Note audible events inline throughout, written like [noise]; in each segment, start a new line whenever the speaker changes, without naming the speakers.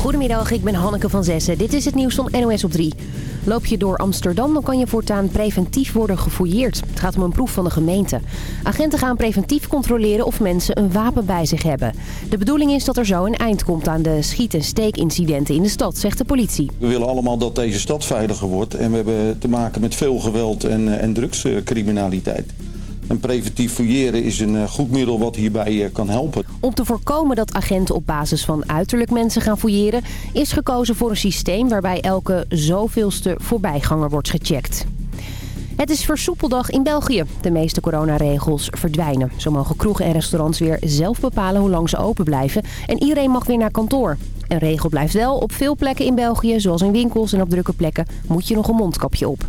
Goedemiddag, ik ben Hanneke van Zessen. Dit is het nieuws van NOS op 3. Loop je door Amsterdam, dan kan je voortaan preventief worden gefouilleerd. Het gaat om een proef van de gemeente. Agenten gaan preventief controleren of mensen een wapen bij zich hebben. De bedoeling is dat er zo een eind komt aan de schiet- en steekincidenten in de stad, zegt de politie.
We willen allemaal dat deze stad veiliger wordt. En we hebben te maken met veel geweld en, eh, en drugscriminaliteit. En preventief fouilleren is een eh, goed middel wat hierbij eh, kan helpen.
Om te voorkomen dat agenten op basis van uiterlijk mensen gaan fouilleren... is gekozen voor een systeem waarbij elke zoveelste voorbijganger wordt gecheckt. Het is versoepeldag in België. De meeste coronaregels verdwijnen. Zo mogen kroegen en restaurants weer zelf bepalen hoe lang ze open blijven. En iedereen mag weer naar kantoor. Een regel blijft wel. Op veel plekken in België, zoals in winkels en op drukke plekken, moet je nog een mondkapje op.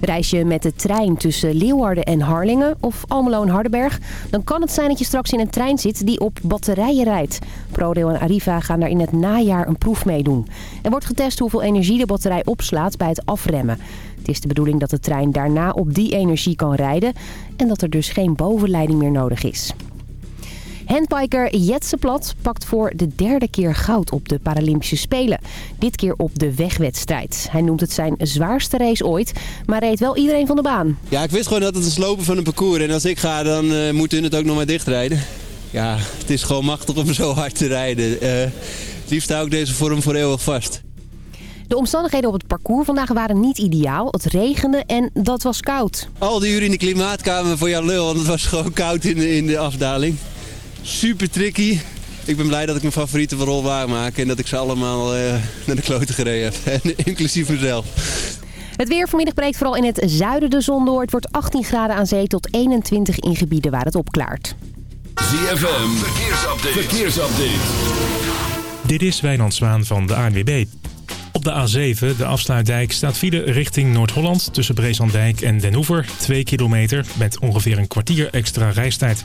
Reis je met de trein tussen Leeuwarden en Harlingen of Almelo en Hardenberg... dan kan het zijn dat je straks in een trein zit die op batterijen rijdt. ProRail en Arriva gaan daar in het najaar een proef mee doen. Er wordt getest hoeveel energie de batterij opslaat bij het afremmen. Het is de bedoeling dat de trein daarna op die energie kan rijden... en dat er dus geen bovenleiding meer nodig is. Handbiker Jetse Plat pakt voor de derde keer goud op de Paralympische Spelen. Dit keer op de wegwedstrijd. Hij noemt het zijn zwaarste race ooit, maar reed wel iedereen van de baan.
Ja, ik wist gewoon dat het een slopen van een parcours. En als ik ga, dan uh, moeten hun het ook nog maar dichtrijden. Ja, het is gewoon machtig om zo hard te rijden. Uh, het liefst hou ik deze vorm voor eeuwig vast.
De omstandigheden op het parcours vandaag waren niet ideaal. Het regende en dat was koud.
Al die uren in de klimaatkamer voor Jan Lul, want het was gewoon koud in de, in de afdaling. Super tricky. Ik ben blij dat ik mijn favoriete rol waarmaak en dat ik ze allemaal uh, naar de kloten gereden heb. [laughs] Inclusief mezelf.
Het weer vanmiddag breekt vooral in het zuiden de zon door. Het wordt 18 graden aan zee tot 21 in gebieden waar het opklaart.
ZFM, verkeersupdate. verkeersupdate.
Dit is Wijnand Zwaan van de ANWB. Op de A7, de afsluitdijk, staat file richting Noord-Holland... tussen Breeslanddijk en Den Hoever, 2 kilometer... met ongeveer een kwartier extra reistijd.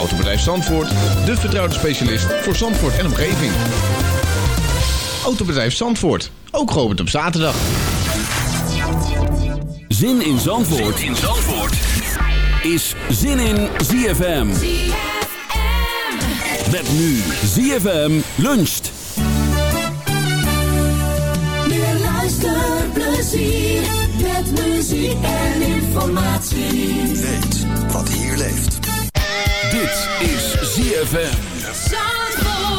Autobedrijf Zandvoort, de vertrouwde specialist voor Zandvoort en omgeving. Autobedrijf Zandvoort, ook geopend op zaterdag.
Zin in Zandvoort, zin in Zandvoort. is Zin in ZFM. Met nu ZFM luncht.
Meer luisterplezier met muziek en informatie.
Weet wat hier leeft.
Dit is ZFM.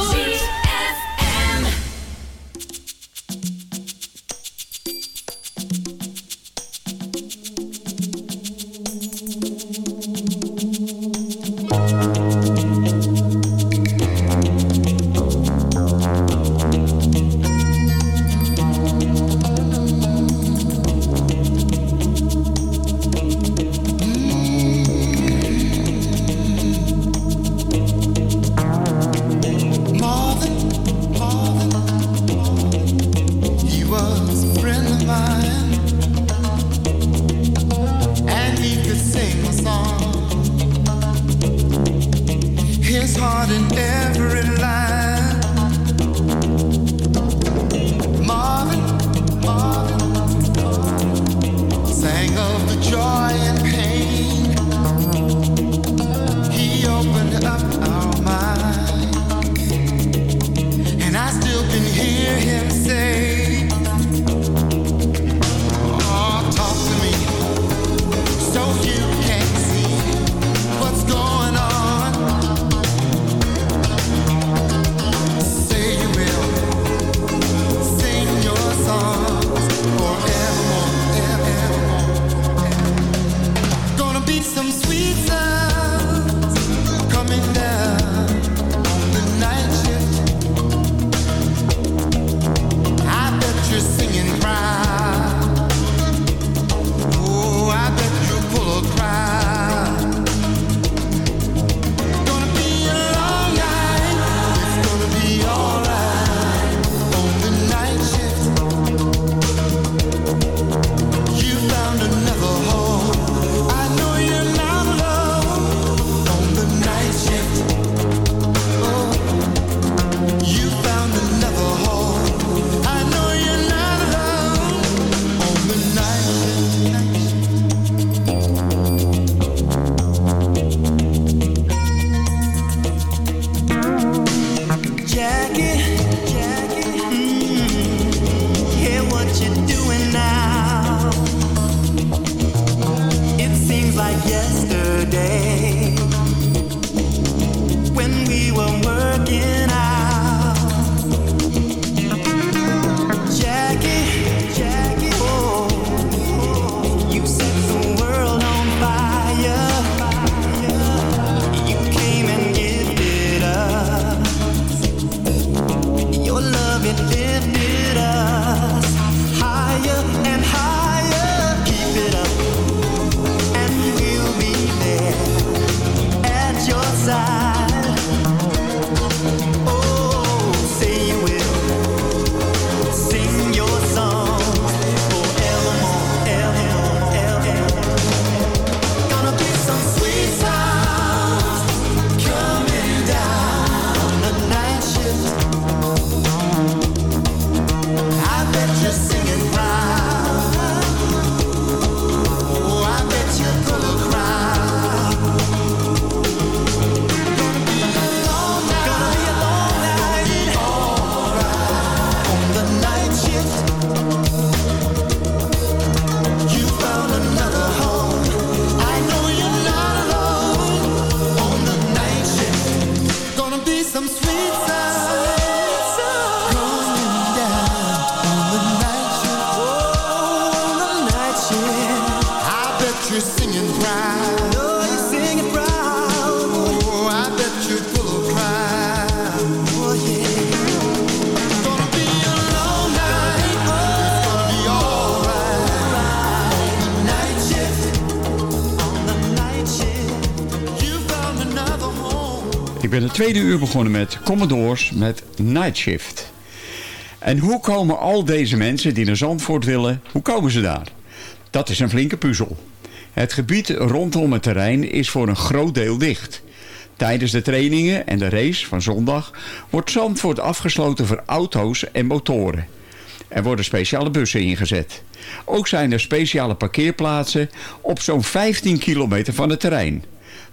Ben het tweede uur begonnen met Commodores met Night Shift. En hoe komen al deze mensen die naar Zandvoort willen, hoe komen ze daar? Dat is een flinke puzzel. Het gebied rondom het terrein is voor een groot deel dicht. Tijdens de trainingen en de race van zondag wordt Zandvoort afgesloten voor auto's en motoren. Er worden speciale bussen ingezet. Ook zijn er speciale parkeerplaatsen op zo'n 15 kilometer van het terrein.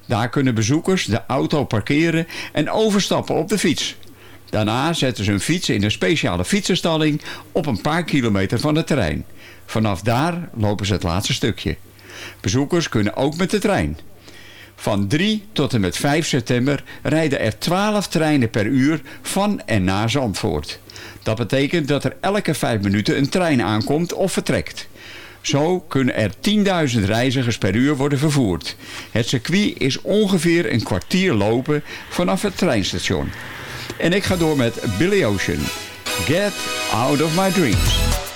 Daar kunnen bezoekers de auto parkeren en overstappen op de fiets. Daarna zetten ze hun fiets in een speciale fietsenstalling op een paar kilometer van het terrein. Vanaf daar lopen ze het laatste stukje. Bezoekers kunnen ook met de trein. Van 3 tot en met 5 september rijden er 12 treinen per uur van en naar Zandvoort. Dat betekent dat er elke 5 minuten een trein aankomt of vertrekt. Zo kunnen er 10.000 reizigers per uur worden vervoerd. Het circuit is ongeveer een kwartier lopen vanaf het treinstation. En ik ga door met Billy Ocean. Get out of my dreams.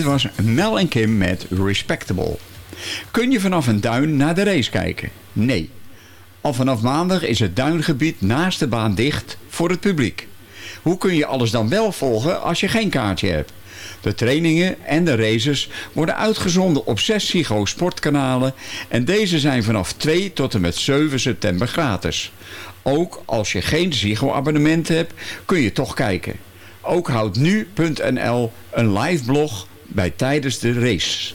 dit was Mel en Kim met Respectable. Kun je vanaf een duin naar de race kijken? Nee. Al vanaf maandag is het duingebied naast de baan dicht voor het publiek. Hoe kun je alles dan wel volgen als je geen kaartje hebt? De trainingen en de races worden uitgezonden op 6 Sigo sportkanalen en deze zijn vanaf 2 tot en met 7 september gratis. Ook als je geen Sigo abonnement hebt, kun je toch kijken. Ook houdt nu.nl een live blog bij tijdens de race.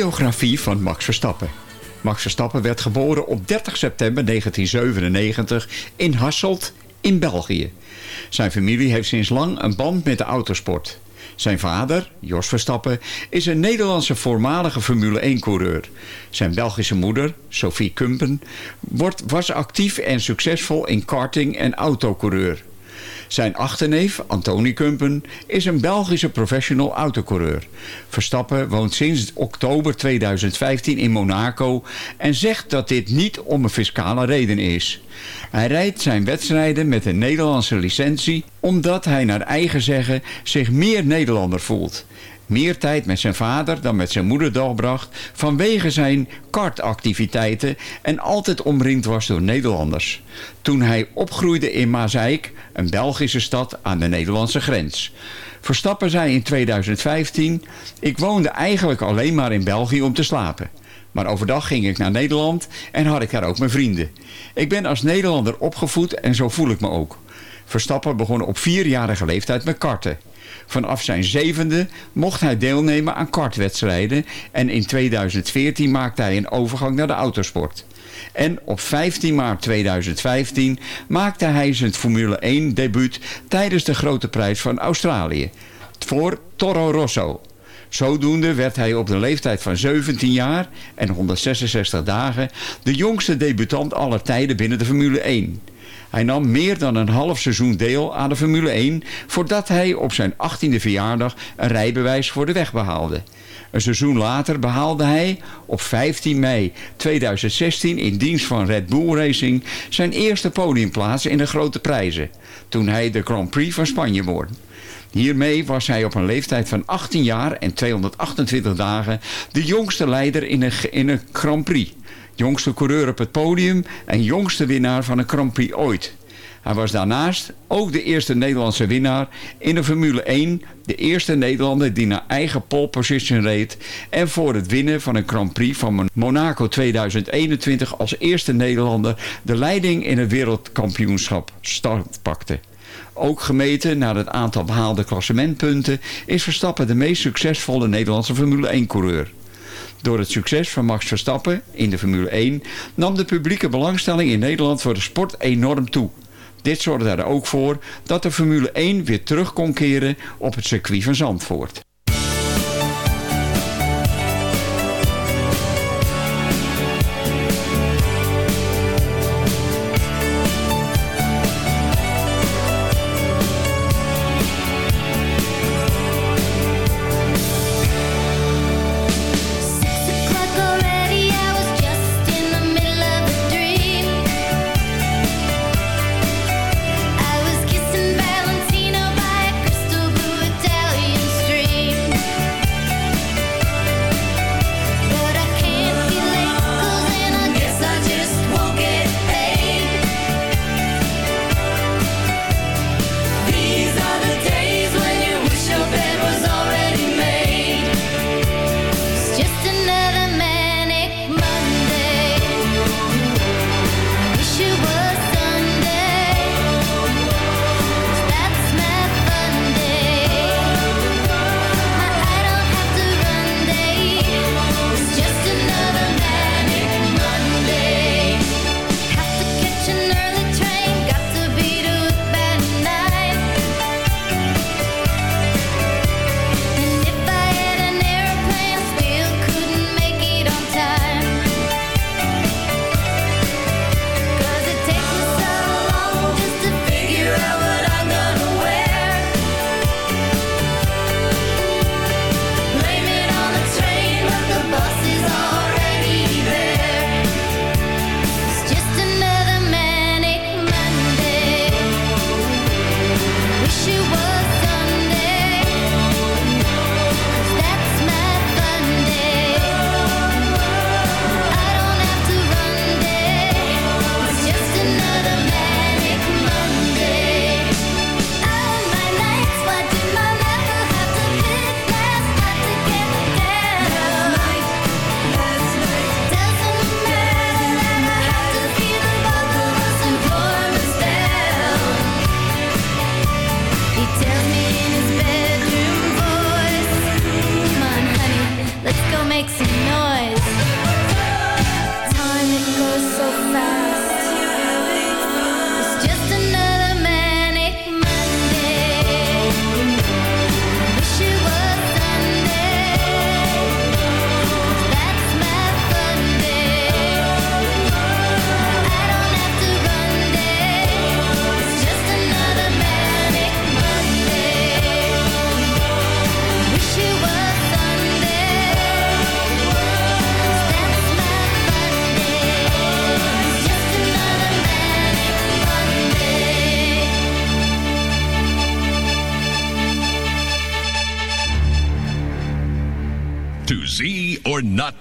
Biografie van Max Verstappen. Max Verstappen werd geboren op 30 september 1997 in Hasselt in België. Zijn familie heeft sinds lang een band met de autosport. Zijn vader, Jos Verstappen, is een Nederlandse voormalige Formule 1-coureur. Zijn Belgische moeder, Sophie Kumpen, wordt, was actief en succesvol in karting en autocoureur. Zijn achterneef, Antoni Kumpen, is een Belgische professional autocoureur. Verstappen woont sinds oktober 2015 in Monaco en zegt dat dit niet om een fiscale reden is. Hij rijdt zijn wedstrijden met een Nederlandse licentie omdat hij naar eigen zeggen zich meer Nederlander voelt. Meer tijd met zijn vader dan met zijn moeder doorbracht vanwege zijn kartactiviteiten en altijd omringd was door Nederlanders. Toen hij opgroeide in Maasijk, een Belgische stad aan de Nederlandse grens. Verstappen zei in 2015, ik woonde eigenlijk alleen maar in België om te slapen. Maar overdag ging ik naar Nederland en had ik daar ook mijn vrienden. Ik ben als Nederlander opgevoed en zo voel ik me ook. Verstappen begon op vierjarige leeftijd met karten. Vanaf zijn zevende mocht hij deelnemen aan kartwedstrijden en in 2014 maakte hij een overgang naar de autosport. En op 15 maart 2015 maakte hij zijn Formule 1 debuut tijdens de grote prijs van Australië voor Toro Rosso. Zodoende werd hij op de leeftijd van 17 jaar en 166 dagen de jongste debutant aller tijden binnen de Formule 1. Hij nam meer dan een half seizoen deel aan de Formule 1 voordat hij op zijn 18e verjaardag een rijbewijs voor de weg behaalde. Een seizoen later behaalde hij op 15 mei 2016 in dienst van Red Bull Racing zijn eerste podiumplaats in de grote prijzen, toen hij de Grand Prix van Spanje won. Hiermee was hij op een leeftijd van 18 jaar en 228 dagen de jongste leider in een, in een Grand Prix. Jongste coureur op het podium en jongste winnaar van een Grand Prix ooit. Hij was daarnaast ook de eerste Nederlandse winnaar in de Formule 1. De eerste Nederlander die naar eigen pole position reed. En voor het winnen van een Grand Prix van Monaco 2021 als eerste Nederlander de leiding in het wereldkampioenschap start pakte. Ook gemeten naar het aantal behaalde klassementpunten is Verstappen de meest succesvolle Nederlandse Formule 1-coureur. Door het succes van Max Verstappen in de Formule 1 nam de publieke belangstelling in Nederland voor de sport enorm toe. Dit zorgde er ook voor dat de Formule 1 weer terug kon keren op het circuit van Zandvoort.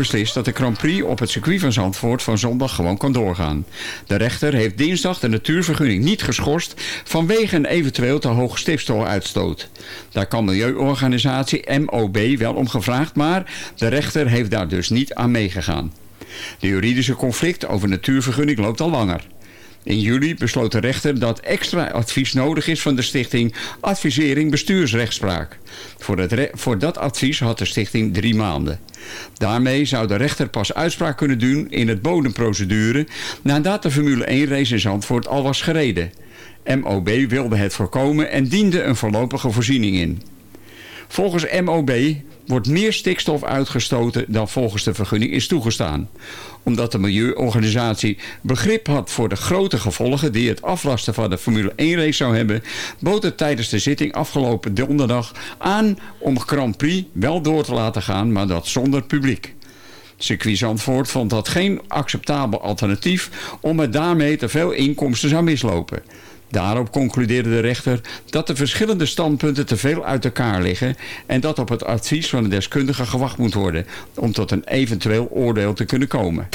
Beslist dat de Grand Prix op het circuit van Zandvoort van zondag gewoon kan doorgaan. De rechter heeft dinsdag de natuurvergunning niet geschorst vanwege een eventueel te hoge stikstofuitstoot. Daar kan milieuorganisatie MOB wel om gevraagd, maar de rechter heeft daar dus niet aan meegegaan. De juridische conflict over natuurvergunning loopt al langer. In juli besloot de rechter dat extra advies nodig is van de stichting Advisering Bestuursrechtspraak. Voor, voor dat advies had de stichting drie maanden. Daarmee zou de rechter pas uitspraak kunnen doen in het bodemprocedure nadat de Formule 1 race in Zandvoort al was gereden. MOB wilde het voorkomen en diende een voorlopige voorziening in. Volgens MOB wordt meer stikstof uitgestoten dan volgens de vergunning is toegestaan. Omdat de milieuorganisatie begrip had voor de grote gevolgen die het aflasten van de Formule 1 race zou hebben, bood het tijdens de zitting afgelopen donderdag aan om Grand Prix wel door te laten gaan, maar dat zonder publiek. Circuit Zandvoort vond dat geen acceptabel alternatief omdat daarmee te veel inkomsten zou mislopen. Daarop concludeerde de rechter dat de verschillende standpunten te veel uit elkaar liggen en dat op het advies van de deskundige gewacht moet worden om tot een eventueel oordeel te kunnen komen.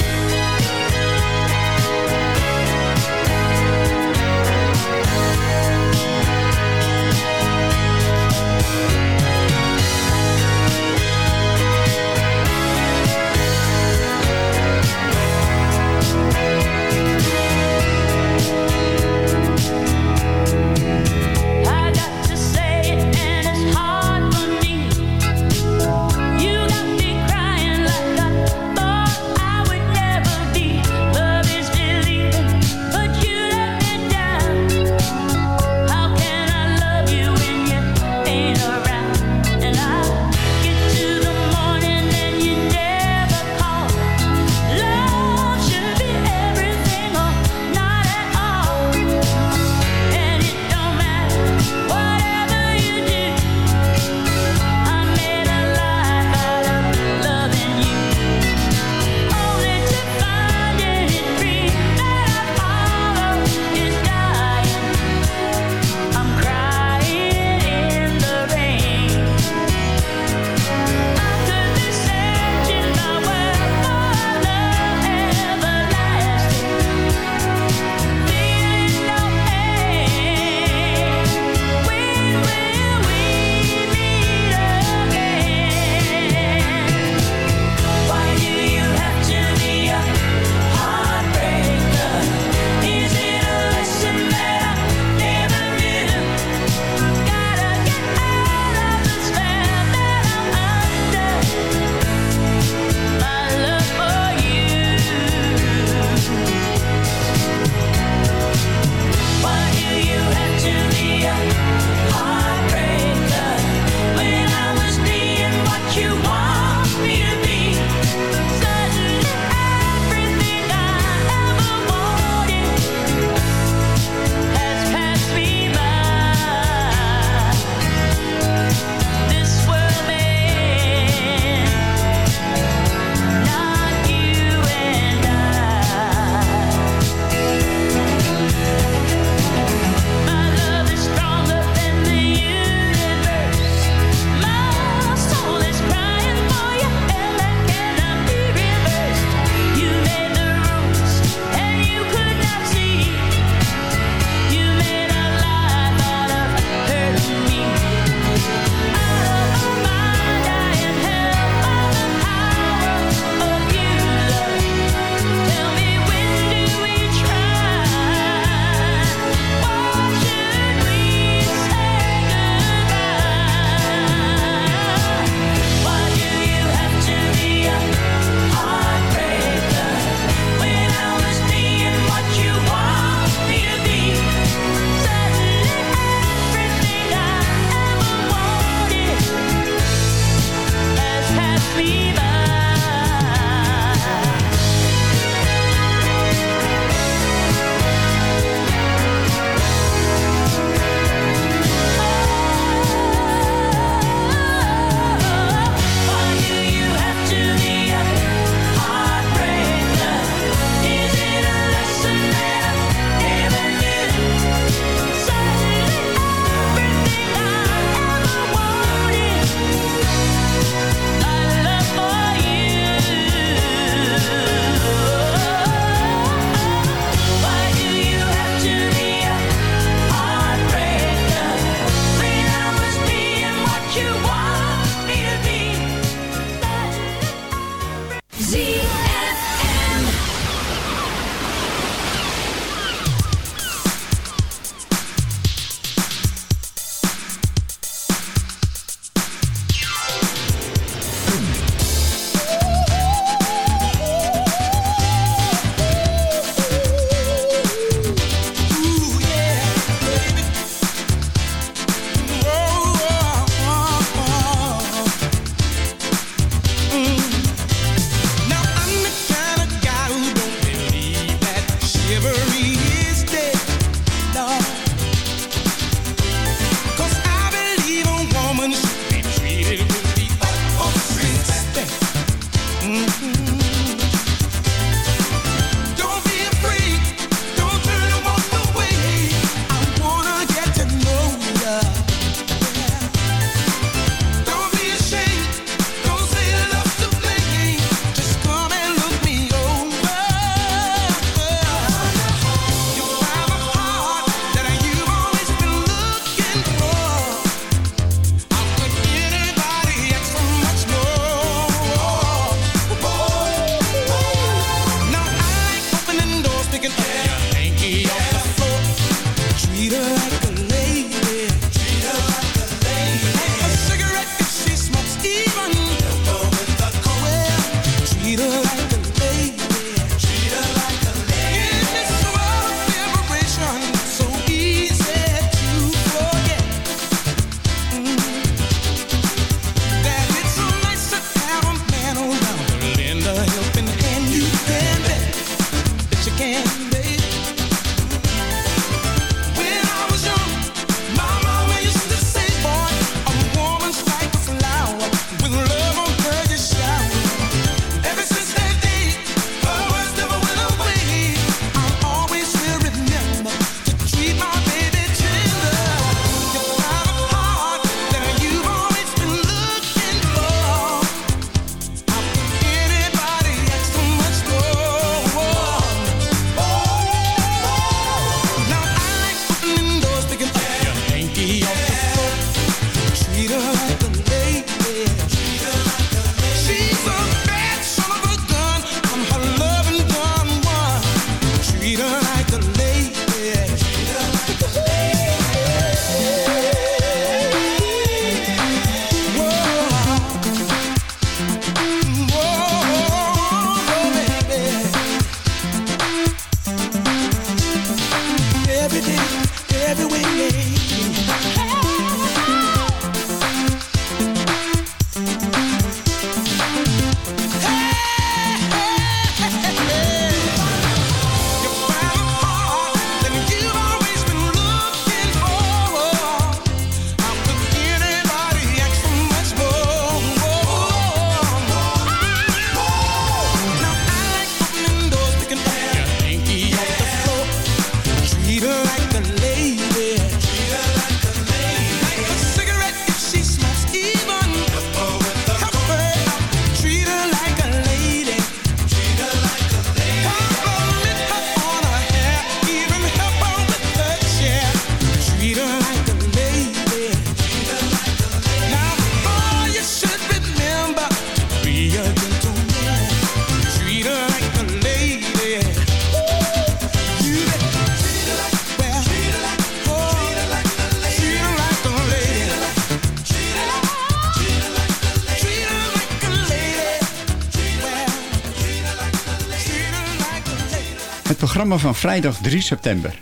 van vrijdag 3 september.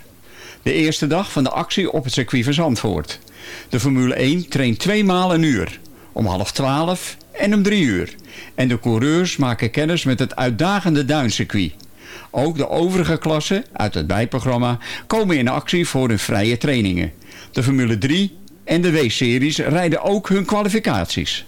De eerste dag van de actie op het circuit van Zandvoort. De Formule 1 traint twee maal een uur. Om half 12 en om 3 uur. En de coureurs maken kennis met het uitdagende duincircuit. Ook de overige klassen uit het bijprogramma komen in actie voor hun vrije trainingen. De Formule 3 en de W-series rijden ook hun kwalificaties.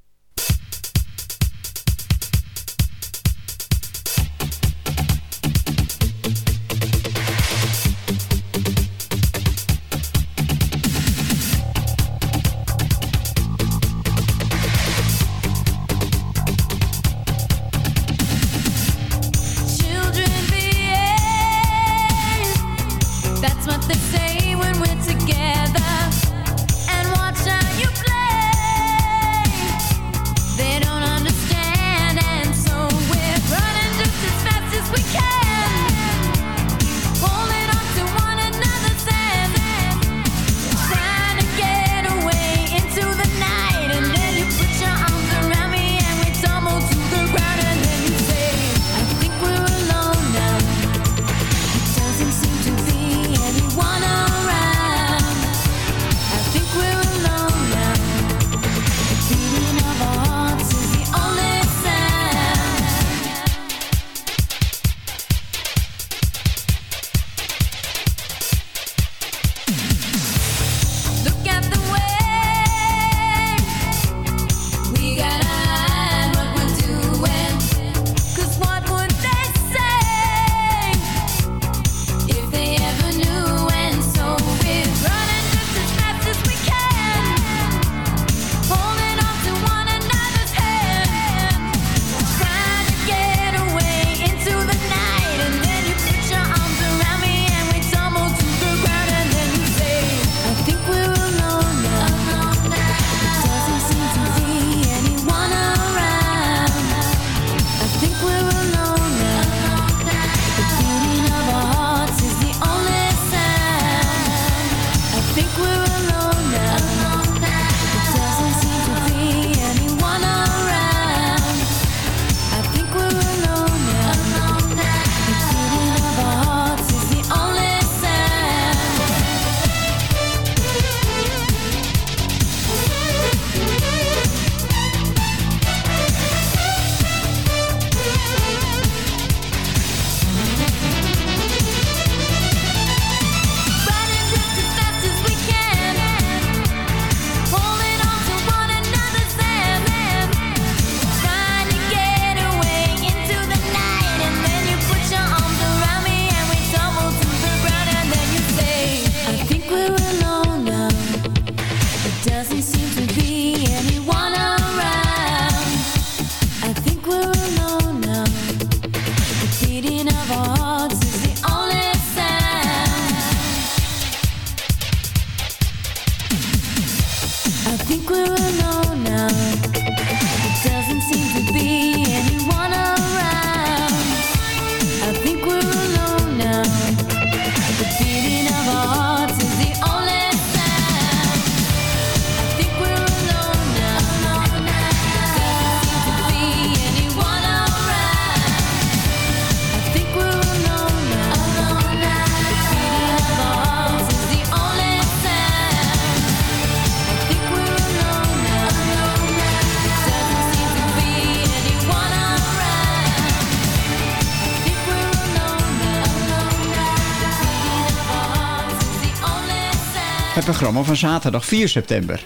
programma van zaterdag 4 september.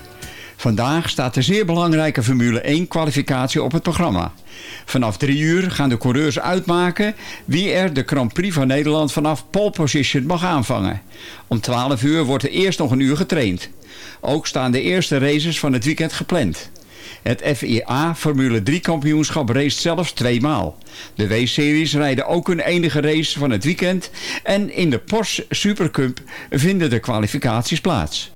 Vandaag staat de zeer belangrijke Formule 1 kwalificatie op het programma. Vanaf 3 uur gaan de coureurs uitmaken wie er de Grand Prix van Nederland vanaf pole position mag aanvangen. Om 12 uur wordt er eerst nog een uur getraind. Ook staan de eerste races van het weekend gepland. Het FIA Formule 3 kampioenschap race zelfs tweemaal. De W-series rijden ook hun enige race van het weekend en in de Porsche Supercup vinden de kwalificaties plaats.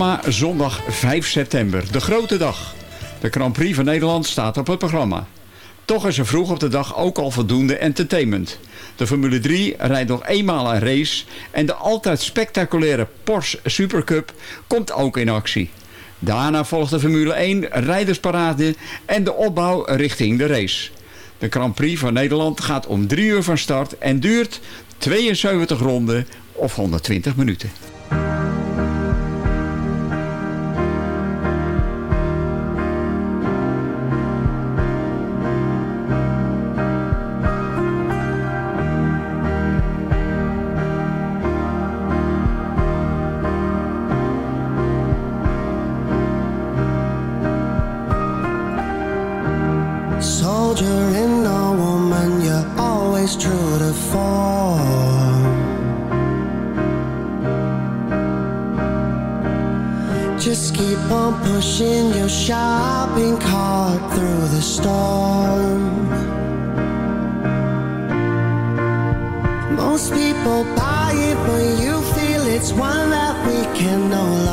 Programma zondag 5 september, de grote dag. De Grand Prix van Nederland staat op het programma. Toch is er vroeg op de dag ook al voldoende entertainment. De Formule 3 rijdt nog eenmaal een race en de altijd spectaculaire Porsche Supercup komt ook in actie. Daarna volgt de Formule 1 rijdersparade en de opbouw richting de race. De Grand Prix van Nederland gaat om 3 uur van start en duurt 72 ronden of 120 minuten.
We can no longer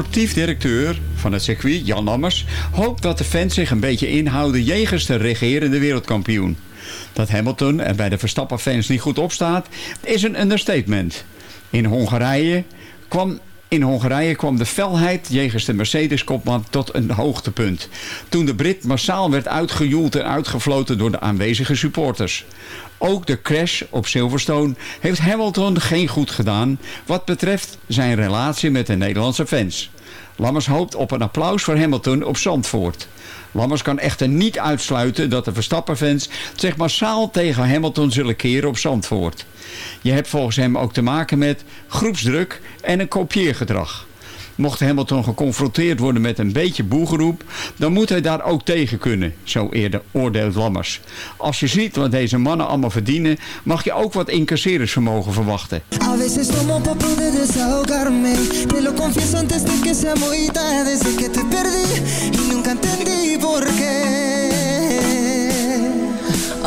Sportief directeur van het circuit, Jan Lammers, hoopt dat de fans zich een beetje inhouden jegens de regerende wereldkampioen. Dat Hamilton er bij de Verstappen-fans niet goed op staat, is een understatement. In Hongarije kwam in Hongarije kwam de felheid jegens de Mercedes-kopman tot een hoogtepunt. Toen de Brit massaal werd uitgejoeld en uitgefloten door de aanwezige supporters. Ook de crash op Silverstone heeft Hamilton geen goed gedaan wat betreft zijn relatie met de Nederlandse fans. Lammers hoopt op een applaus voor Hamilton op Zandvoort. Lammers kan echter niet uitsluiten dat de Verstappen-fans zich massaal tegen Hamilton zullen keren op Zandvoort. Je hebt volgens hem ook te maken met groepsdruk en een kopieergedrag. Mocht Hamilton geconfronteerd worden met een beetje boegeroep, dan moet hij daar ook tegen kunnen, zo eerder oordeelt Lammers. Als je ziet wat deze mannen allemaal verdienen, mag je ook wat incasseringsvermogen verwachten.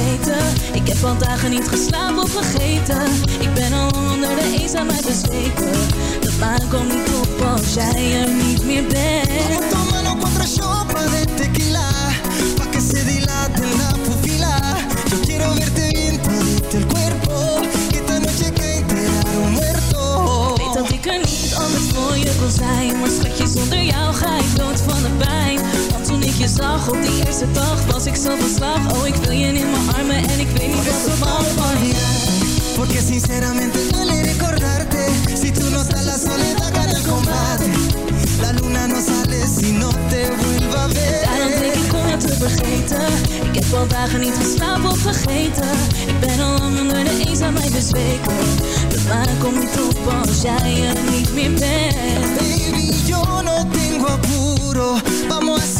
vergeten. Ik heb al dagen niet geslapen of vergeten. Ik ben al onder de eenzaamheid bezweken. De maan komt niet op als jij er niet meer bent.
Tómalo cuatro shots de tequila. Pa' que se dilate la pupila. Yo quiero verte bien todito el cuerpo. Que esta noche que enterar un muerto.
Weet dat ik er niet anders voor je kon zijn. Maar schatje, zonder jou ga ik dood van de pijn je zag. Op die eerste dag Was ik zo van slag. Oh, ik wil je in mijn armen en ik weet niet wat het mag van je
Porque sinceramente duele recordarte. Si tú no estás la soledad gana el combate. La luna no sale si no te vuelva a
Daarom denk
ver
ik om jou te vergeten. Ik heb al dagen niet geslapen of vergeten. Ik ben al lang onder de eenzaamheid bezweken. De maan komt niet op als jij er niet meer bent.
Baby, yo no tengo apuro. Vamos a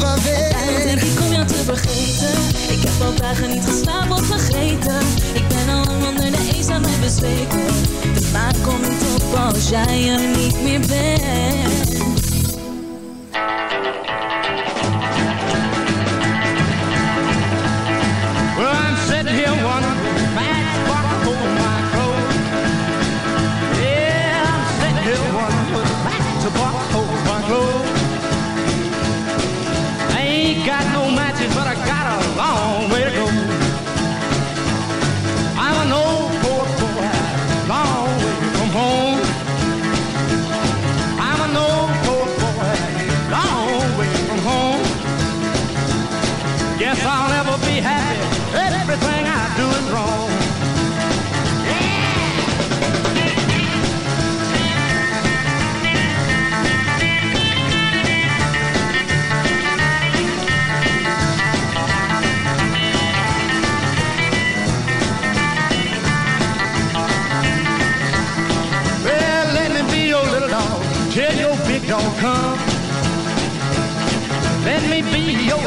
Daarom denk ik om jou te vergeten. Ik heb al dagen niet geslapen of vergeten. Ik ben al lang onder de eenzaamheid bezweken. De maan komt op als jij er niet meer bent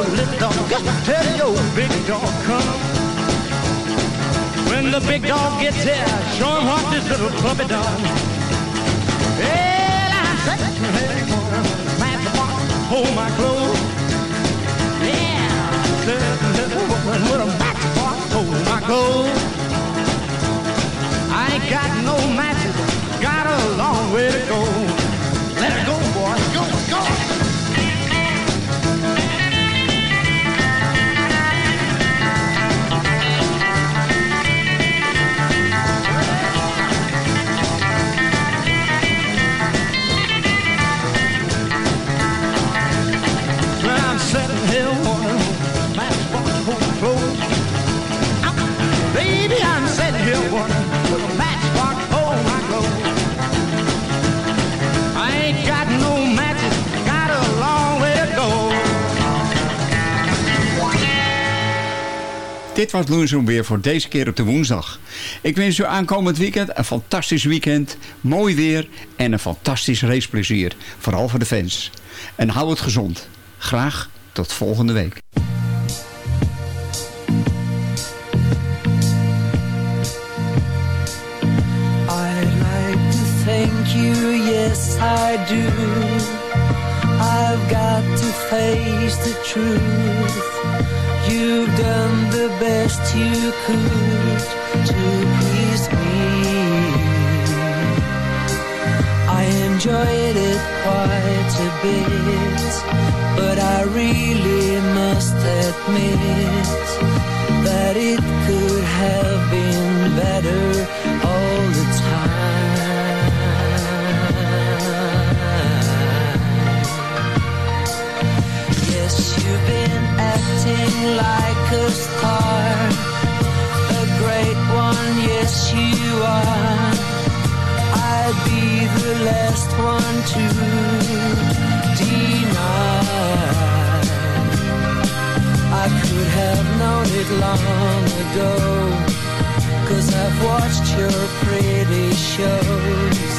little dog. Tell your big dog come. When the big dog gets here, show him what this little puppy done.
Was Loenzoom weer voor deze keer op de woensdag. Ik wens u aankomend weekend een fantastisch weekend, mooi weer en een fantastisch raceplezier. Vooral voor de fans. En hou het gezond. Graag tot volgende week.
To thank you, yes I do. face the truth. You've done the best you could to please me. I enjoyed it quite a bit, but I really must admit that it could have been better all the time. Yes, you've been you've known it long ago. I've watched your pretty shows.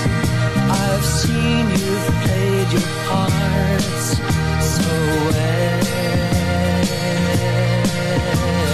I've seen you've played your parts so well yeah.